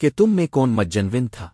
کہ تم میں کون مجنون تھا؟